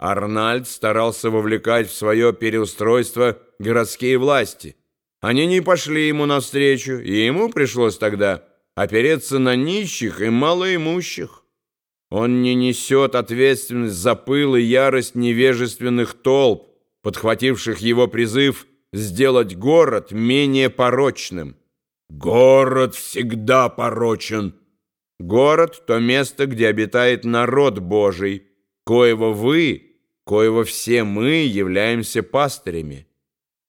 Арнольд старался вовлекать в свое переустройство городские власти. Они не пошли ему навстречу, и ему пришлось тогда опереться на нищих и малоимущих. Он не несет ответственность за пыл и ярость невежественных толп, подхвативших его призыв сделать город менее порочным. Город всегда порочен. Город — то место, где обитает народ Божий, коего вы, коего все мы являемся пастырями.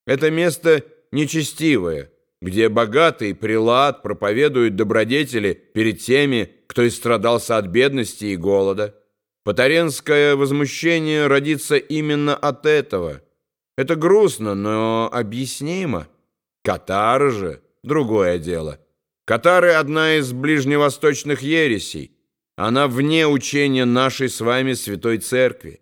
Это место нечестивое, где богатый прилад проповедует добродетели перед теми, кто истрадался от бедности и голода. Патаренское возмущение родится именно от этого. Это грустно, но объяснимо. Катары же — другое дело. Катары — одна из ближневосточных ересей. Она вне учения нашей с вами Святой Церкви.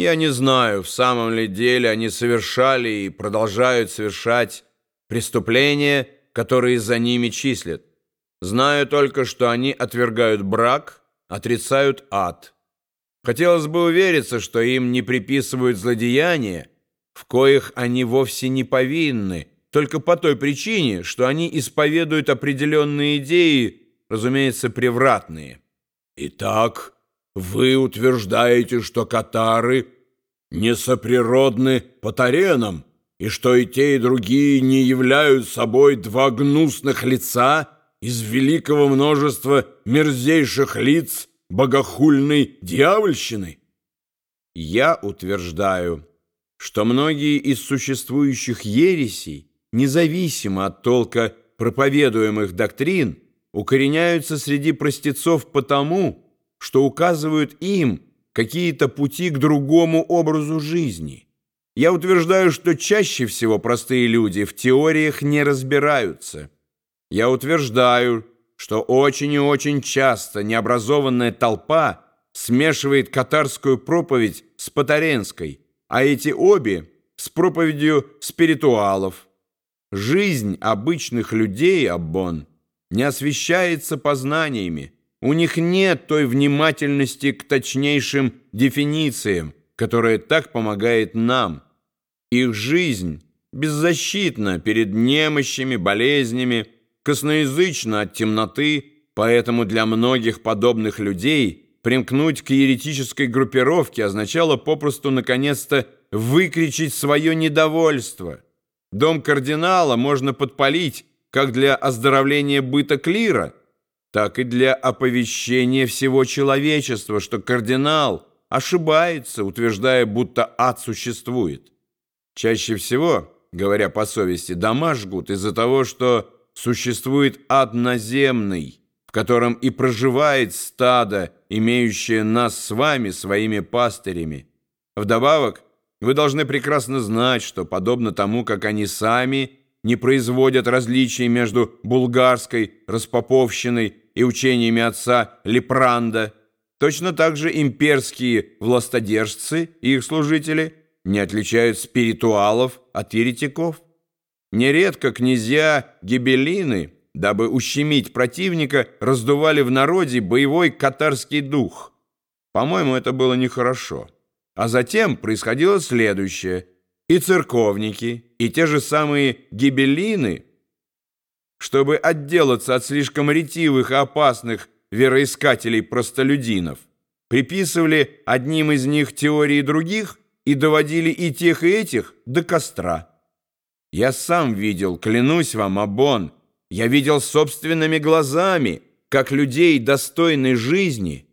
Я не знаю, в самом ли деле они совершали и продолжают совершать преступления, которые за ними числят. Знаю только, что они отвергают брак, отрицают ад. Хотелось бы увериться, что им не приписывают злодеяния, в коих они вовсе не повинны, только по той причине, что они исповедуют определенные идеи, разумеется, превратные. Итак, вы утверждаете, что катары не соприродны патаренам, и что и те, и другие не являются собой два гнусных лица из великого множества мерзейших лиц богохульной дьявольщины? Я утверждаю, что многие из существующих ересей, независимо от толка проповедуемых доктрин, укореняются среди простецов потому, что указывают им какие-то пути к другому образу жизни – я утверждаю, что чаще всего простые люди в теориях не разбираются. Я утверждаю, что очень и очень часто необразованная толпа смешивает катарскую проповедь с патаренской, а эти обе с проповедью спиритуалов. Жизнь обычных людей, Аббон, не освещается познаниями. У них нет той внимательности к точнейшим дефинициям, которая так помогает нам – их жизнь беззащитна перед немощами, болезнями, косноязычна от темноты, поэтому для многих подобных людей примкнуть к еретической группировке означало попросту наконец-то выкричить свое недовольство. Дом кардинала можно подпалить как для оздоровления быта клира, так и для оповещения всего человечества, что кардинал ошибается, утверждая, будто ад существует. Чаще всего, говоря по совести, дома жгут из-за того, что существует ад наземный, в котором и проживает стадо, имеющее нас с вами своими пастырями. Вдобавок, вы должны прекрасно знать, что, подобно тому, как они сами не производят различий между булгарской распоповщиной и учениями отца Лепранда, точно так же имперские властодержцы и их служители – не отличают спиритуалов от еретиков. Нередко князья Гибелины, дабы ущемить противника, раздували в народе боевой катарский дух. По-моему, это было нехорошо. А затем происходило следующее. И церковники, и те же самые гибелины, чтобы отделаться от слишком ретивых и опасных вероискателей-простолюдинов, приписывали одним из них теории других и доводили и тех, и этих до костра. Я сам видел, клянусь вам, Абон, я видел собственными глазами, как людей достойной жизни,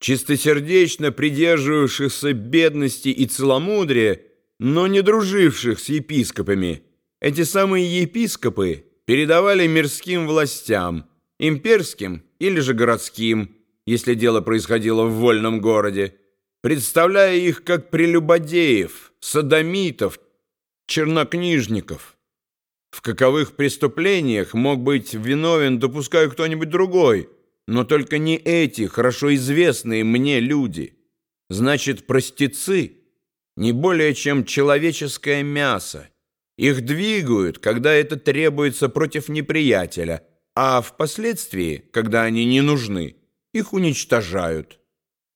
чистосердечно придерживавшихся бедности и целомудрия, но не друживших с епископами. Эти самые епископы передавали мирским властям, имперским или же городским, если дело происходило в вольном городе, представляя их как прелюбодеев, садомитов, чернокнижников. В каковых преступлениях мог быть виновен, допускаю, кто-нибудь другой, но только не эти, хорошо известные мне люди. Значит, простецы не более чем человеческое мясо. Их двигают, когда это требуется против неприятеля, а впоследствии, когда они не нужны, их уничтожают.